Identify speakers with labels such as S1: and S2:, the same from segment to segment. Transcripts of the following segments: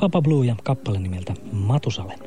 S1: Papa Blue ja kappale nimeltä Matusale.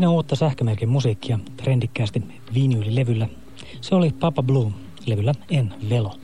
S1: Siinä uutta sähkömerkin musiikkia trendikkäästi viinyylilevyllä. Se oli Papa Blue levyllä En Velo.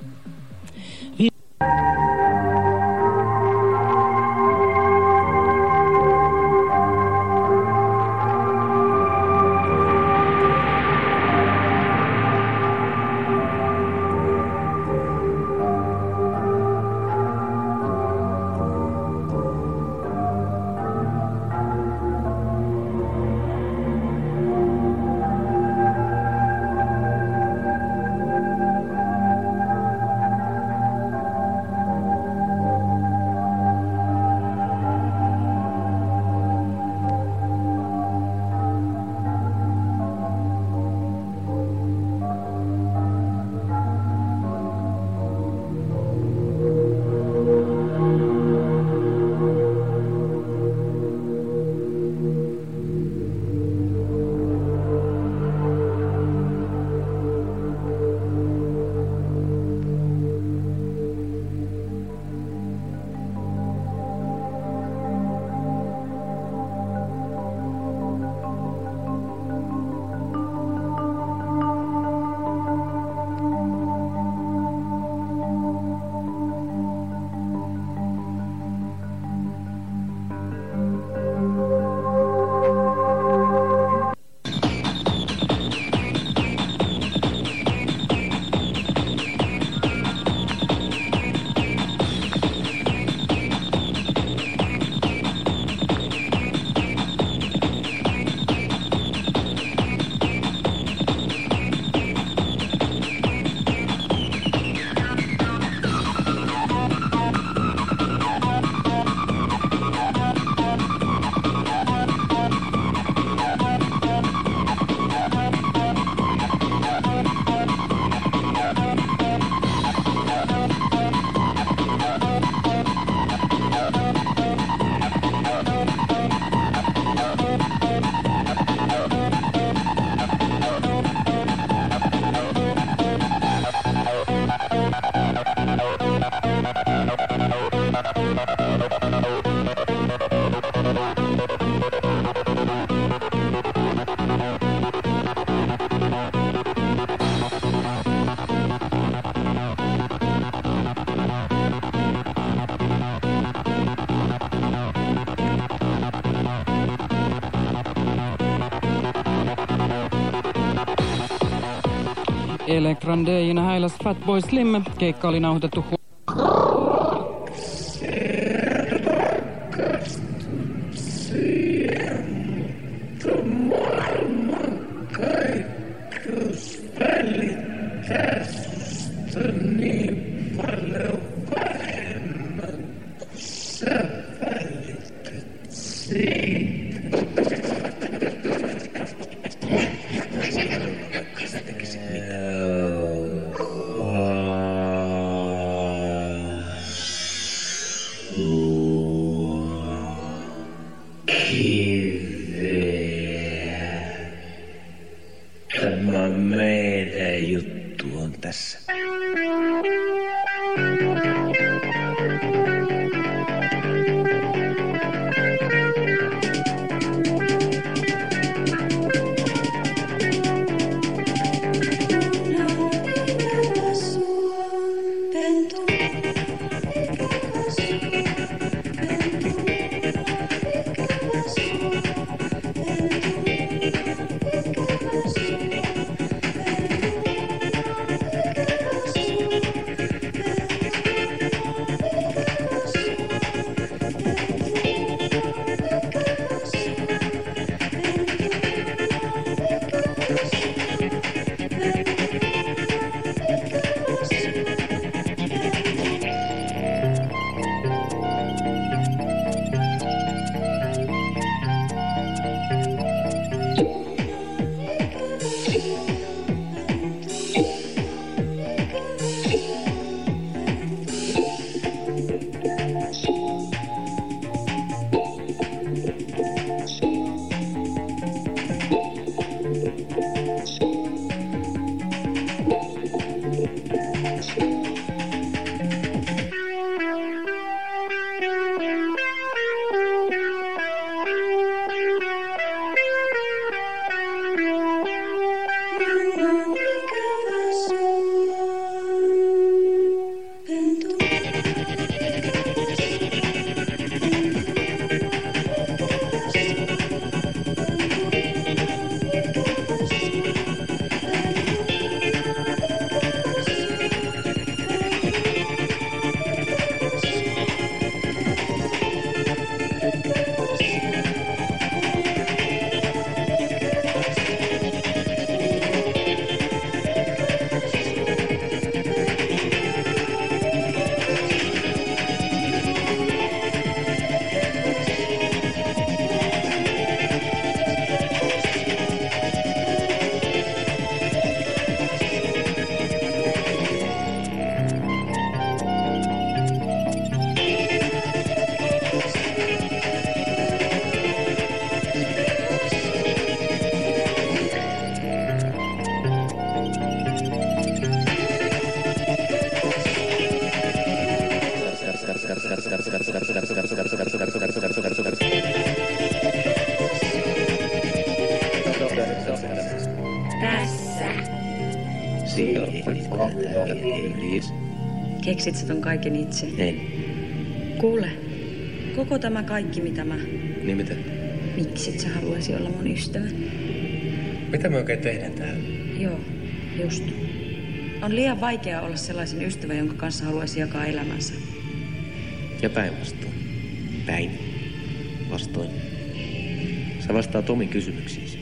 S2: Ele Grande ja Häiläs Fatboy Slim. Keikka oli nauhoitettu
S3: Keksit sä ton kaiken itse?
S2: En.
S3: Kuule, koko tämä kaikki mitä mä...
S2: Niin mitä?
S3: Miksi et sä haluaisi olla mun ystävä?
S2: Mitä me oikein tehdään täällä?
S3: Joo, just. On liian vaikea olla sellaisen ystävän, jonka kanssa haluaisi jakaa elämänsä.
S2: Ja päinvastoin. Päin. Vastoin. Sä vastaa Tomin kysymyksiisi.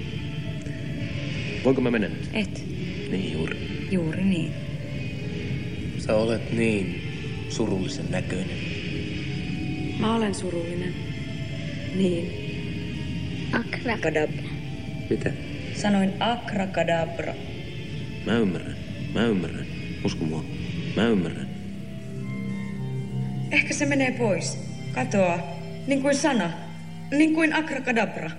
S2: Voinko mä mennä nyt?
S3: Et,
S2: Niin juuri.
S3: juuri niin.
S2: Sä olet niin surullisen näköinen.
S3: Mä olen surullinen. Niin.
S4: Akrakadabra.
S2: Mitä?
S3: Sanoin akrakadabra.
S2: Mä ymmärrän. Mä ymmärrän. Usko mua. Mä ymmärrän.
S3: Ehkä se menee pois. Katoaa. Niin kuin sana. Niin kuin akrakadabra.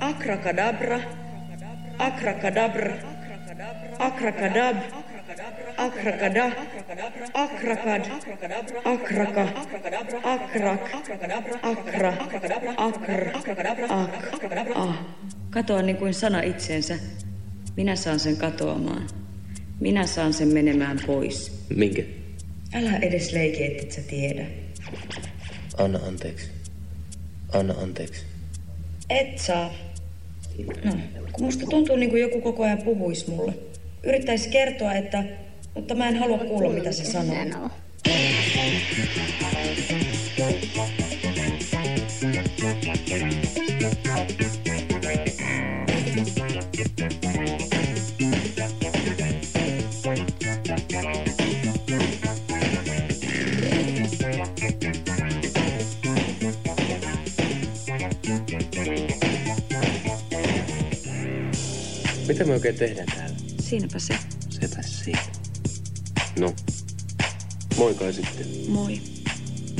S3: Akrakadabra. Akrakadabra. Akrakadab. Akrakada. Akrakad. Akraka. Akrak. Akra. Akr. Ak. Ah. Katoa niin kuin sana itseensä. Minä saan sen katoamaan. Minä saan sen menemään pois.
S2: Minkä?
S3: Älä edes leiki, et sä tiedä.
S2: Anna anteeksi. Anna anteeksi.
S3: Et saa. No, kun musta tuntuu niin kuin joku koko ajan puhuisi mulle. Yrittäisi kertoa, että... Mutta mä en halua kuulla, mitä se sanoo.
S2: Mitä me oikein tehdään täällä?
S3: Siinäpä se.
S2: Moikka sitten.
S3: Moi.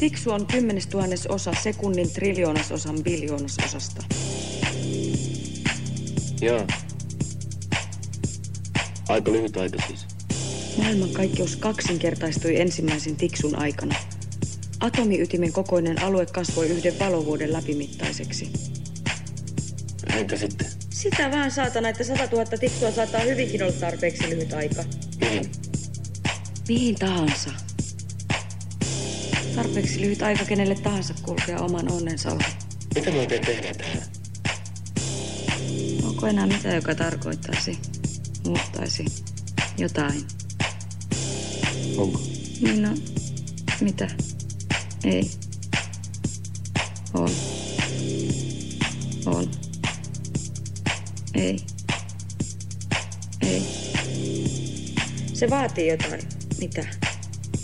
S3: Fiksu on kymmenestuhannes osa sekunnin triljoonasosan biljoonasosasta.
S2: Jaa. Aika lyhyt aika siis.
S3: Maailmankaikkeus kaksinkertaistui ensimmäisen tiksun aikana. Atomiytimen kokoinen alue kasvoi yhden valovuoden läpimittaiseksi.
S2: Entä sitten?
S3: Sitä vaan saatana, että 100 000 tiksua saattaa hyvinkin olla tarpeeksi lyhyt aika.
S2: Mihin?
S3: Mihin tahansa. Tarpeeksi lyhyt aika kenelle tahansa kulkea oman onnensa ohi.
S2: Mitä me oikein tehdään täällä?
S3: Onko enää mitään, joka tarkoittaisi, muuttaisi jotain?
S2: Onko?
S3: Niin no, mitä? Ei. On. On. Ei. Ei. Se vaatii jotain. Mitä?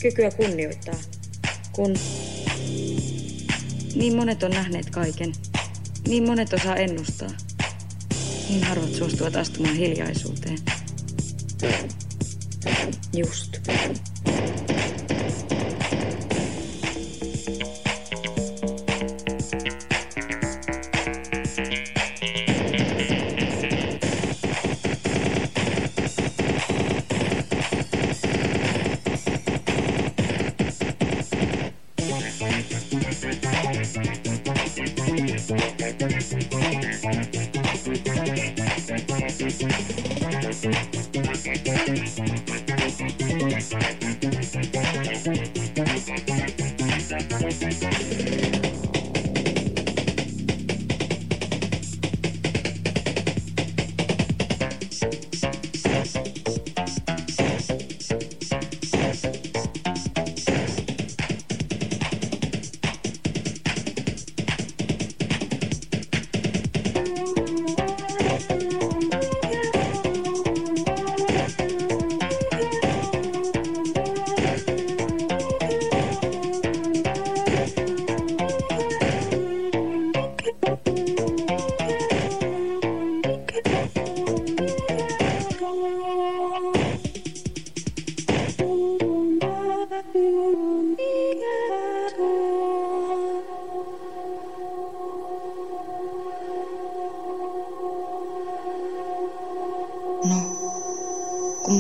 S3: Kykyä kunnioittaa. Kun niin monet on nähneet kaiken. Niin monet osaa ennustaa. Niin harvat suostuvat astumaan hiljaisuuteen. Just.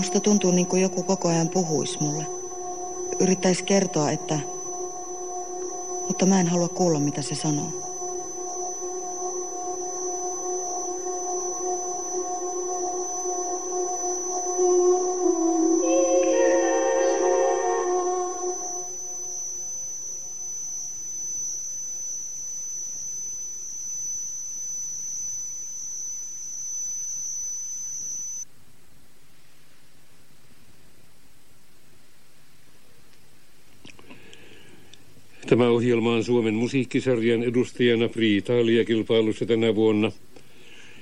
S3: Musta tuntuu niin kuin joku koko ajan puhuisi mulle. Yrittäisi kertoa, että... Mutta mä en halua kuulla, mitä se sanoo.
S5: Tämä ohjelma on Suomen musiikkisarjan edustajana Pri Italia-kilpailussa tänä vuonna.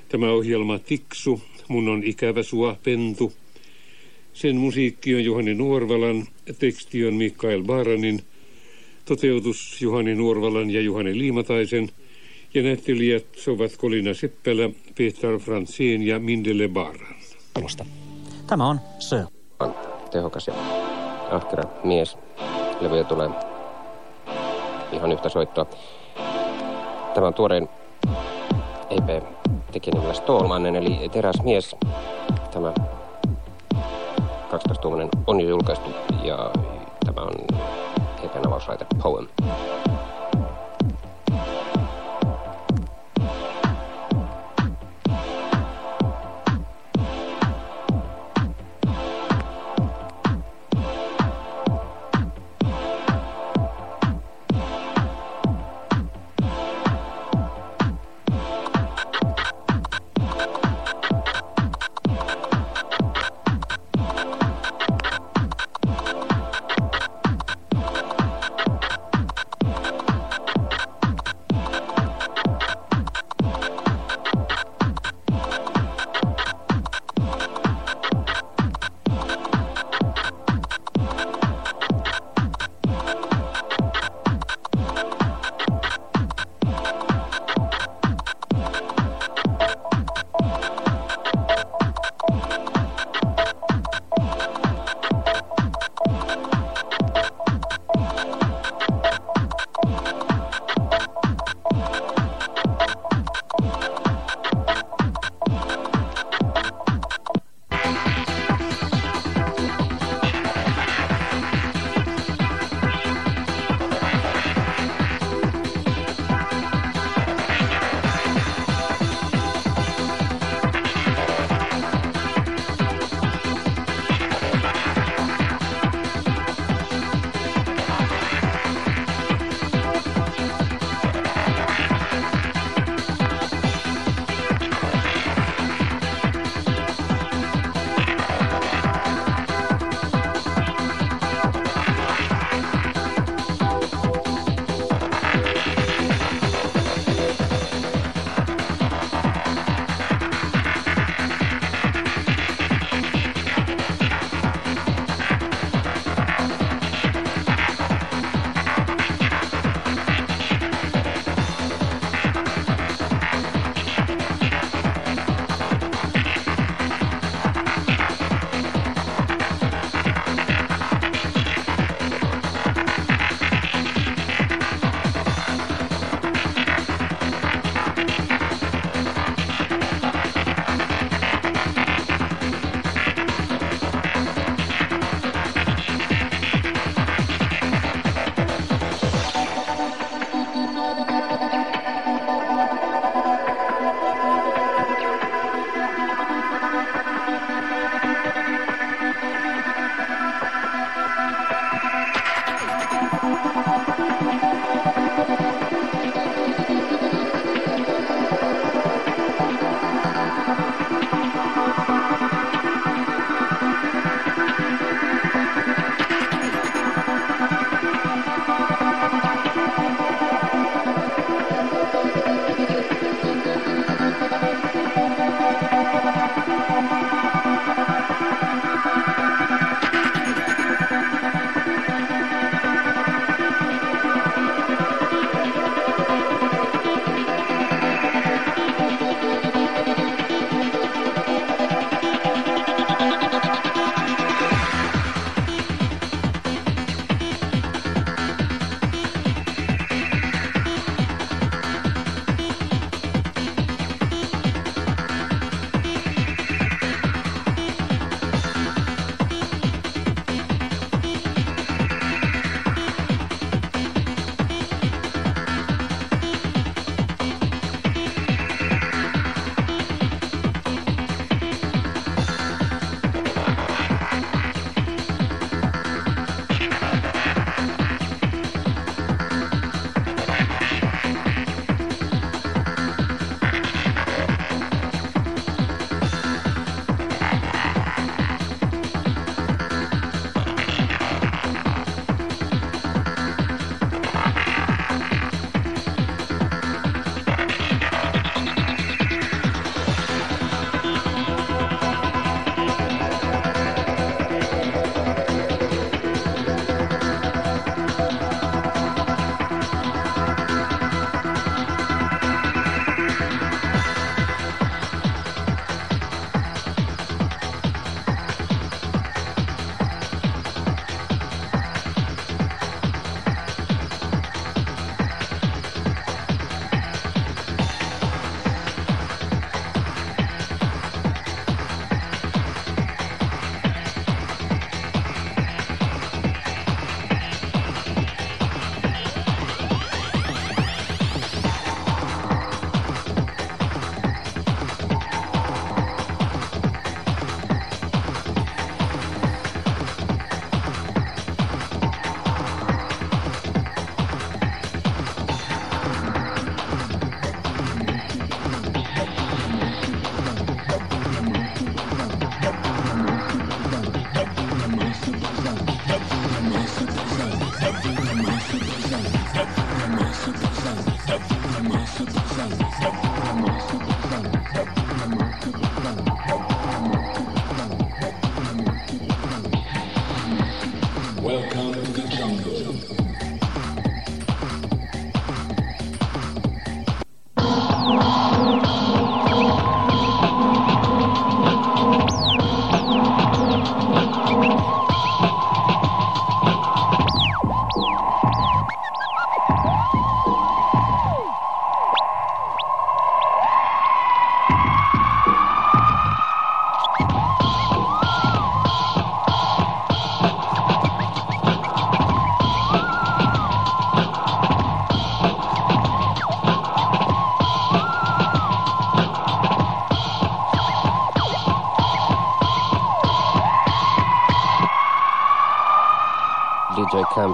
S5: Tämä ohjelma Tiksu, mun on ikävä sua, pentu. Sen musiikki on Juhani Nuorvalan, teksti on Mikael Baaranin, toteutus Juhani Nuorvalan ja Juhani Liimataisen ja näyttelijät ovat Kolina Seppälä, Peter Franseen ja Mindele Baaran.
S1: Tämä on.
S4: On tehokas ja ahkera mies. Levyjä tulee ihan yhtä soittoa. Tämä on tuoreen EP tekijä nimellä Stolmannen, eli teräsmies. Tämä 12-tuumainen on jo julkaistu ja tämä on EPn avausraite Poem.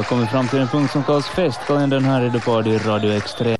S6: har kommit fram till en punkt som kallas fest. Den här är i Leopardi Radio
S7: X3.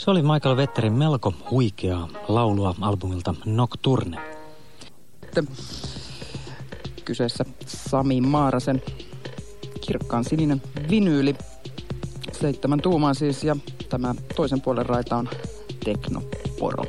S1: Se oli Michael Vetterin melko huikeaa laulua albumilta Nocturne.
S8: Kyseessä Sami Maarasen kirkkaan sininen vinyyli. Seitsemän tuumaa siis ja tämä toisen puolen raita on Teknoporo.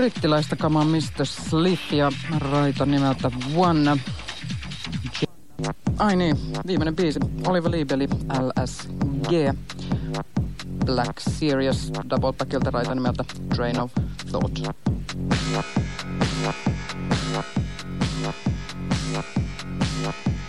S8: Brittiläistä kamaa Mr. Slith ja raita nimeltä One. Ai niin, viimeinen biisi. Oliver Liebeli, LSG. Black Series, double packilta raita nimeltä Train of Thought.
S4: Thank